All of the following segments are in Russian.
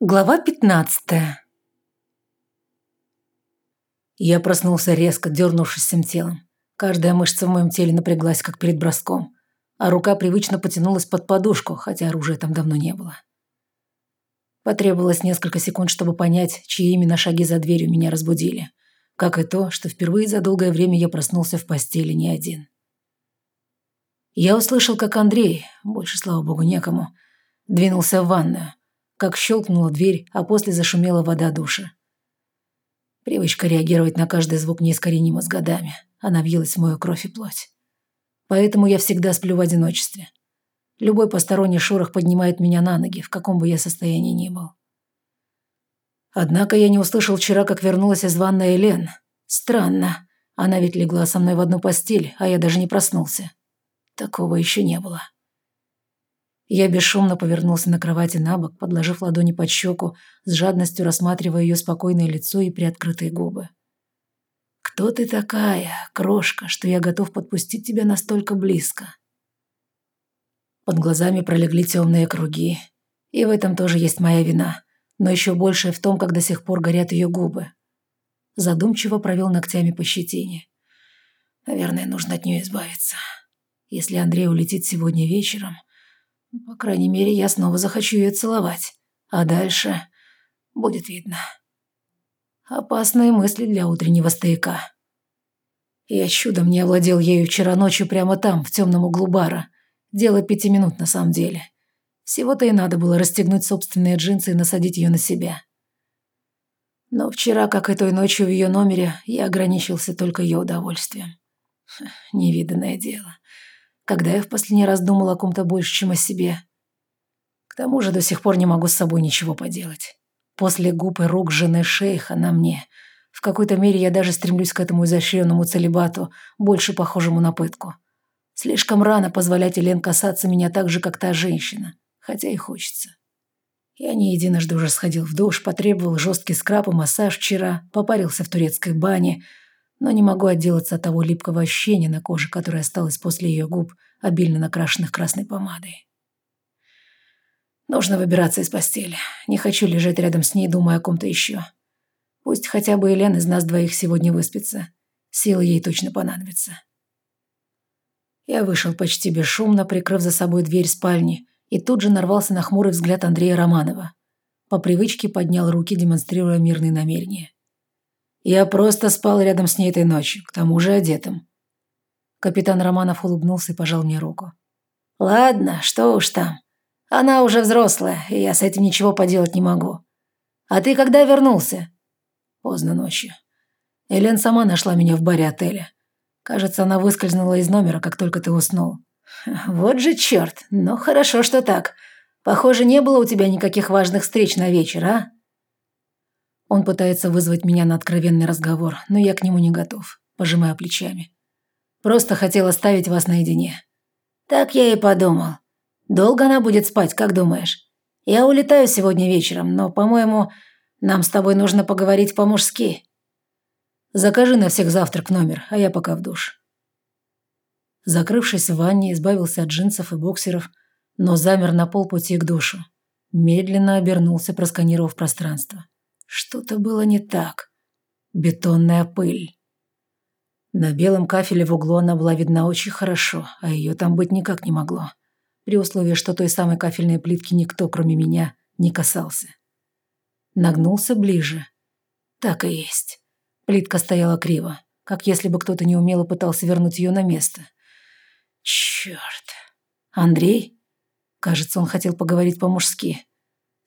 Глава 15 Я проснулся резко, дернувшись всем телом. Каждая мышца в моем теле напряглась, как перед броском, а рука привычно потянулась под подушку, хотя оружия там давно не было. Потребовалось несколько секунд, чтобы понять, чьи именно шаги за дверью меня разбудили. Как и то, что впервые за долгое время я проснулся в постели не один. Я услышал, как Андрей, больше, слава богу, некому, двинулся в ванную как щелкнула дверь, а после зашумела вода душа. Привычка реагировать на каждый звук неискоренима с годами. Она въелась в мою кровь и плоть. Поэтому я всегда сплю в одиночестве. Любой посторонний шорох поднимает меня на ноги, в каком бы я состоянии ни был. Однако я не услышал вчера, как вернулась из ванной Элен. Странно. Она ведь легла со мной в одну постель, а я даже не проснулся. Такого еще не было. Я бесшумно повернулся на кровати на бок, подложив ладони под щеку, с жадностью рассматривая ее спокойное лицо и приоткрытые губы. «Кто ты такая, крошка, что я готов подпустить тебя настолько близко?» Под глазами пролегли темные круги. И в этом тоже есть моя вина, но еще больше в том, как до сих пор горят ее губы. Задумчиво провел ногтями по щетине. Наверное, нужно от нее избавиться. Если Андрей улетит сегодня вечером, по крайней мере, я снова захочу ее целовать. А дальше будет видно. Опасные мысли для утреннего стояка. Я чудом не овладел ею вчера ночью прямо там, в темном углу бара. Дело пяти минут на самом деле. Всего-то и надо было расстегнуть собственные джинсы и насадить ее на себя. Но вчера, как и той ночью в ее номере, я ограничился только ее удовольствием. Невиданное дело когда я в последний раз думал о ком-то больше, чем о себе. К тому же до сих пор не могу с собой ничего поделать. После губ и рук жены шейха на мне. В какой-то мере я даже стремлюсь к этому изощренному целебату, больше похожему на пытку. Слишком рано позволять Елен касаться меня так же, как та женщина, хотя и хочется. Я не единожды уже сходил в душ, потребовал жесткий скраб и массаж вчера, попарился в турецкой бане – но не могу отделаться от того липкого ощущения на коже, которое осталось после ее губ, обильно накрашенных красной помадой. Нужно выбираться из постели. Не хочу лежать рядом с ней, думая о ком-то еще. Пусть хотя бы Елена из нас двоих сегодня выспится. Силы ей точно понадобятся. Я вышел почти бесшумно, прикрыв за собой дверь спальни, и тут же нарвался на хмурый взгляд Андрея Романова. По привычке поднял руки, демонстрируя мирные намерения. Я просто спал рядом с ней этой ночью, к тому же одетым». Капитан Романов улыбнулся и пожал мне руку. «Ладно, что уж там. Она уже взрослая, и я с этим ничего поделать не могу. А ты когда вернулся?» «Поздно ночью. Элен сама нашла меня в баре отеля. Кажется, она выскользнула из номера, как только ты уснул». «Вот же черт! Ну, хорошо, что так. Похоже, не было у тебя никаких важных встреч на вечер, а?» Он пытается вызвать меня на откровенный разговор, но я к нему не готов, пожимая плечами. Просто хотел оставить вас наедине. Так я и подумал. Долго она будет спать, как думаешь? Я улетаю сегодня вечером, но, по-моему, нам с тобой нужно поговорить по-мужски. Закажи на всех завтрак номер, а я пока в душ. Закрывшись в ванне, избавился от джинсов и боксеров, но замер на полпути к душу. Медленно обернулся, просканировав пространство. Что-то было не так. Бетонная пыль. На белом кафеле в углу она была видна очень хорошо, а ее там быть никак не могло. При условии, что той самой кафельной плитки никто, кроме меня, не касался. Нагнулся ближе. Так и есть. Плитка стояла криво, как если бы кто-то неумело пытался вернуть ее на место. Черт. Андрей? Кажется, он хотел поговорить по-мужски.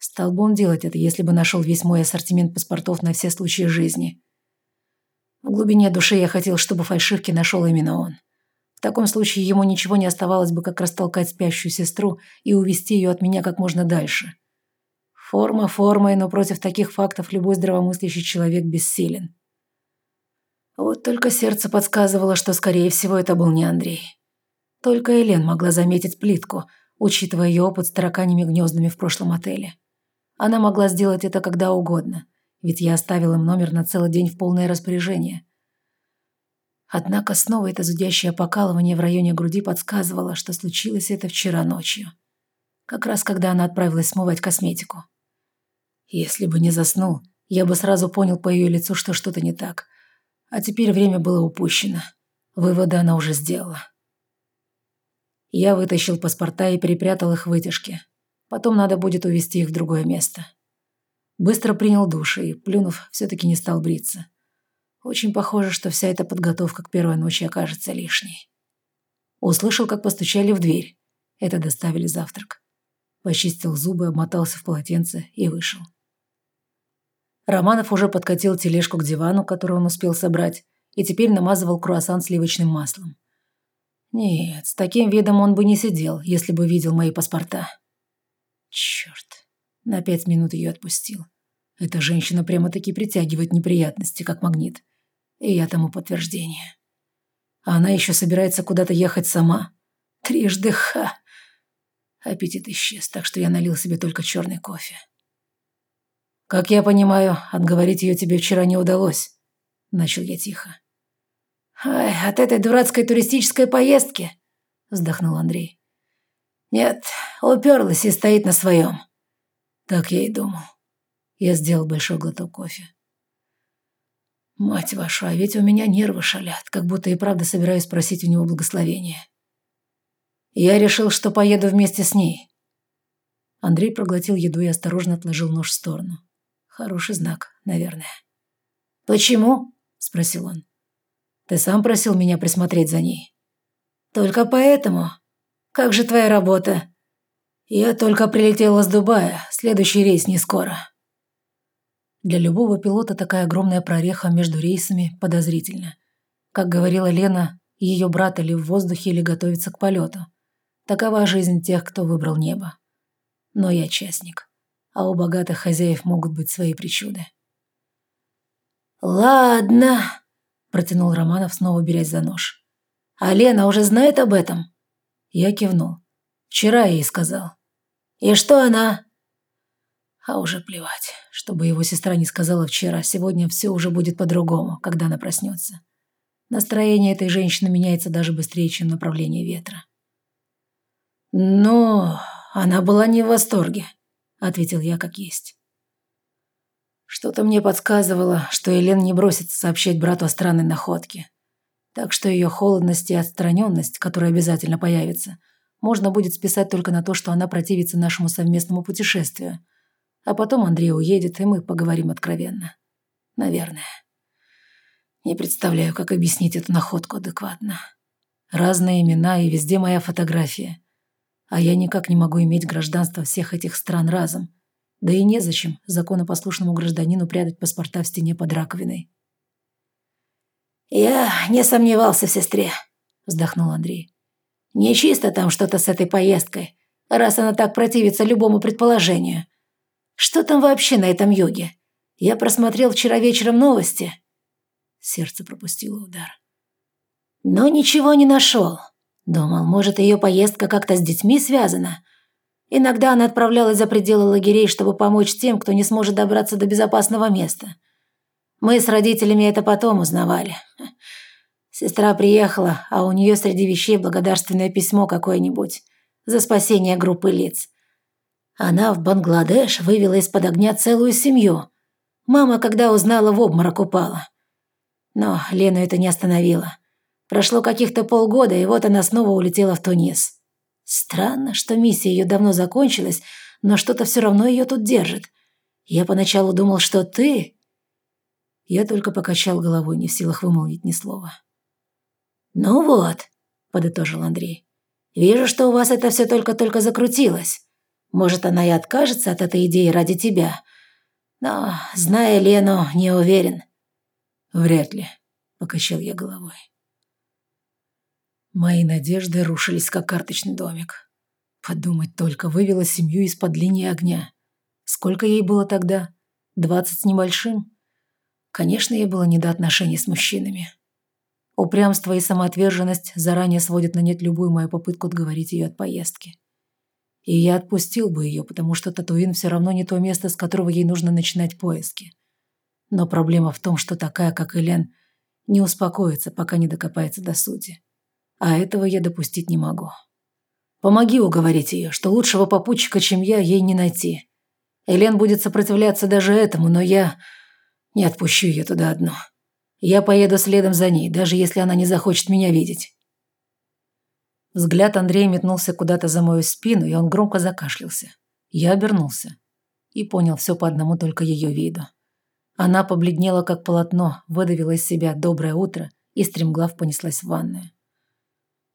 Стал бы он делать это, если бы нашел весь мой ассортимент паспортов на все случаи жизни. В глубине души я хотел, чтобы фальшивки нашел именно он. В таком случае ему ничего не оставалось бы, как растолкать спящую сестру и увести ее от меня как можно дальше. Форма формой, но против таких фактов любой здравомыслящий человек бессилен. Вот только сердце подсказывало, что, скорее всего, это был не Андрей. Только Элен могла заметить плитку, учитывая ее опыт с тараканьими гнездами в прошлом отеле. Она могла сделать это когда угодно, ведь я оставил им номер на целый день в полное распоряжение. Однако снова это зудящее покалывание в районе груди подсказывало, что случилось это вчера ночью. Как раз когда она отправилась смывать косметику. Если бы не заснул, я бы сразу понял по ее лицу, что что-то не так. А теперь время было упущено. Выводы она уже сделала. Я вытащил паспорта и перепрятал их в вытяжке. Потом надо будет увезти их в другое место. Быстро принял душ и, плюнув, все-таки не стал бриться. Очень похоже, что вся эта подготовка к первой ночи окажется лишней. Услышал, как постучали в дверь. Это доставили завтрак. Почистил зубы, обмотался в полотенце и вышел. Романов уже подкатил тележку к дивану, который он успел собрать, и теперь намазывал круассан сливочным маслом. Нет, с таким видом он бы не сидел, если бы видел мои паспорта. Черт, на пять минут ее отпустил. Эта женщина прямо-таки притягивает неприятности, как магнит. И я тому подтверждение. А она еще собирается куда-то ехать сама. Трижды ха. Аппетит исчез, так что я налил себе только черный кофе. «Как я понимаю, отговорить ее тебе вчера не удалось», – начал я тихо. «Ай, от этой дурацкой туристической поездки», – вздохнул Андрей. «Нет, уперлась и стоит на своем». Так я и думал. Я сделал большой глоток кофе. Мать вашу, а ведь у меня нервы шалят, как будто и правда собираюсь просить у него благословения. Я решил, что поеду вместе с ней. Андрей проглотил еду и осторожно отложил нож в сторону. Хороший знак, наверное. «Почему?» – спросил он. «Ты сам просил меня присмотреть за ней». «Только поэтому? Как же твоя работа?» «Я только прилетела с Дубая, следующий рейс не скоро». Для любого пилота такая огромная прореха между рейсами подозрительна. Как говорила Лена, ее брат или в воздухе, или готовится к полету. Такова жизнь тех, кто выбрал небо. Но я частник, а у богатых хозяев могут быть свои причуды. «Ладно», – протянул Романов, снова берясь за нож. «А Лена уже знает об этом?» Я кивнул. «Вчера ей сказал». «И что она?» А уже плевать. Чтобы его сестра не сказала вчера, сегодня все уже будет по-другому, когда она проснется. Настроение этой женщины меняется даже быстрее, чем направление ветра. «Но она была не в восторге», — ответил я как есть. Что-то мне подсказывало, что Елен не бросится сообщать брату о странной находке. Так что ее холодность и отстраненность, которая обязательно появится, можно будет списать только на то, что она противится нашему совместному путешествию — а потом Андрей уедет, и мы поговорим откровенно. Наверное. Не представляю, как объяснить эту находку адекватно. Разные имена и везде моя фотография. А я никак не могу иметь гражданство всех этих стран разом. Да и незачем законопослушному гражданину прятать паспорта в стене под раковиной. «Я не сомневался в сестре», – вздохнул Андрей. «Не чисто там что-то с этой поездкой, раз она так противится любому предположению. Что там вообще на этом йоге? Я просмотрел вчера вечером новости. Сердце пропустило удар. Но ничего не нашел. Думал, может, ее поездка как-то с детьми связана. Иногда она отправлялась за пределы лагерей, чтобы помочь тем, кто не сможет добраться до безопасного места. Мы с родителями это потом узнавали. Сестра приехала, а у нее среди вещей благодарственное письмо какое-нибудь за спасение группы лиц. Она в Бангладеш вывела из-под огня целую семью. Мама, когда узнала, в обморок упала. Но Лену это не остановило. Прошло каких-то полгода, и вот она снова улетела в Тунис. Странно, что миссия ее давно закончилась, но что-то все равно ее тут держит. Я поначалу думал, что ты... Я только покачал головой, не в силах вымолвить ни слова. «Ну вот», — подытожил Андрей, — «вижу, что у вас это все только-только закрутилось. Может, она и откажется от этой идеи ради тебя. Но, зная Лену, не уверен». «Вряд ли», — покачал я головой. Мои надежды рушились, как карточный домик. Подумать только, вывела семью из-под линии огня. Сколько ей было тогда? Двадцать с небольшим? Конечно, ей было не до отношений с мужчинами. Упрямство и самоотверженность заранее сводят на нет любую мою попытку отговорить ее от поездки. И я отпустил бы ее, потому что Татуин все равно не то место, с которого ей нужно начинать поиски. Но проблема в том, что такая, как Элен, не успокоится, пока не докопается до сути. А этого я допустить не могу. Помоги уговорить ее, что лучшего попутчика, чем я, ей не найти. Элен будет сопротивляться даже этому, но я не отпущу ее туда одну. Я поеду следом за ней, даже если она не захочет меня видеть. Взгляд Андрея метнулся куда-то за мою спину, и он громко закашлялся. Я обернулся и понял все по одному только ее виду. Она побледнела, как полотно, выдавила из себя «доброе утро» и стремглав понеслась в ванную.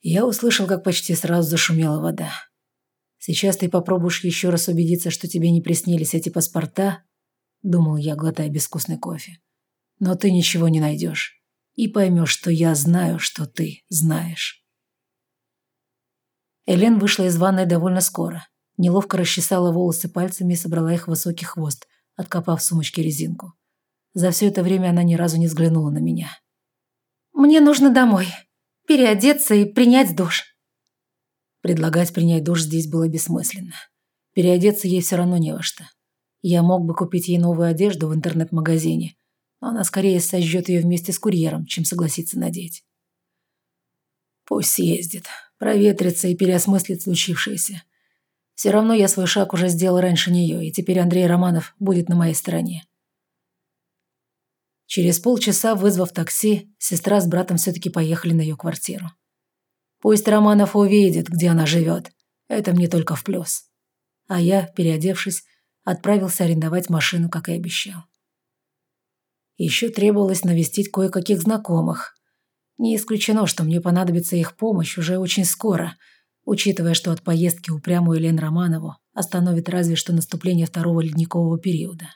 Я услышал, как почти сразу зашумела вода. Сейчас ты попробуешь еще раз убедиться, что тебе не приснились эти паспорта, думал я, глотая безвкусный кофе. Но ты ничего не найдешь. И поймешь, что я знаю, что ты знаешь. Элен вышла из ванной довольно скоро. Неловко расчесала волосы пальцами и собрала их в высокий хвост, откопав в сумочке резинку. За все это время она ни разу не взглянула на меня. «Мне нужно домой. Переодеться и принять душ», Предлагать принять душ здесь было бессмысленно. Переодеться ей все равно не во что. Я мог бы купить ей новую одежду в интернет-магазине, но она скорее сожжет ее вместе с курьером, чем согласится надеть. Пусть съездит, проветрится и переосмыслит случившееся. Все равно я свой шаг уже сделал раньше нее, и теперь Андрей Романов будет на моей стороне. Через полчаса, вызвав такси, сестра с братом все-таки поехали на ее квартиру. Пусть Романов увидит, где она живет. Это мне только в плюс. А я, переодевшись, отправился арендовать машину, как и обещал. Еще требовалось навестить кое-каких знакомых. Не исключено, что мне понадобится их помощь уже очень скоро, учитывая, что от поездки упрямую Елену Романову остановит разве что наступление второго ледникового периода.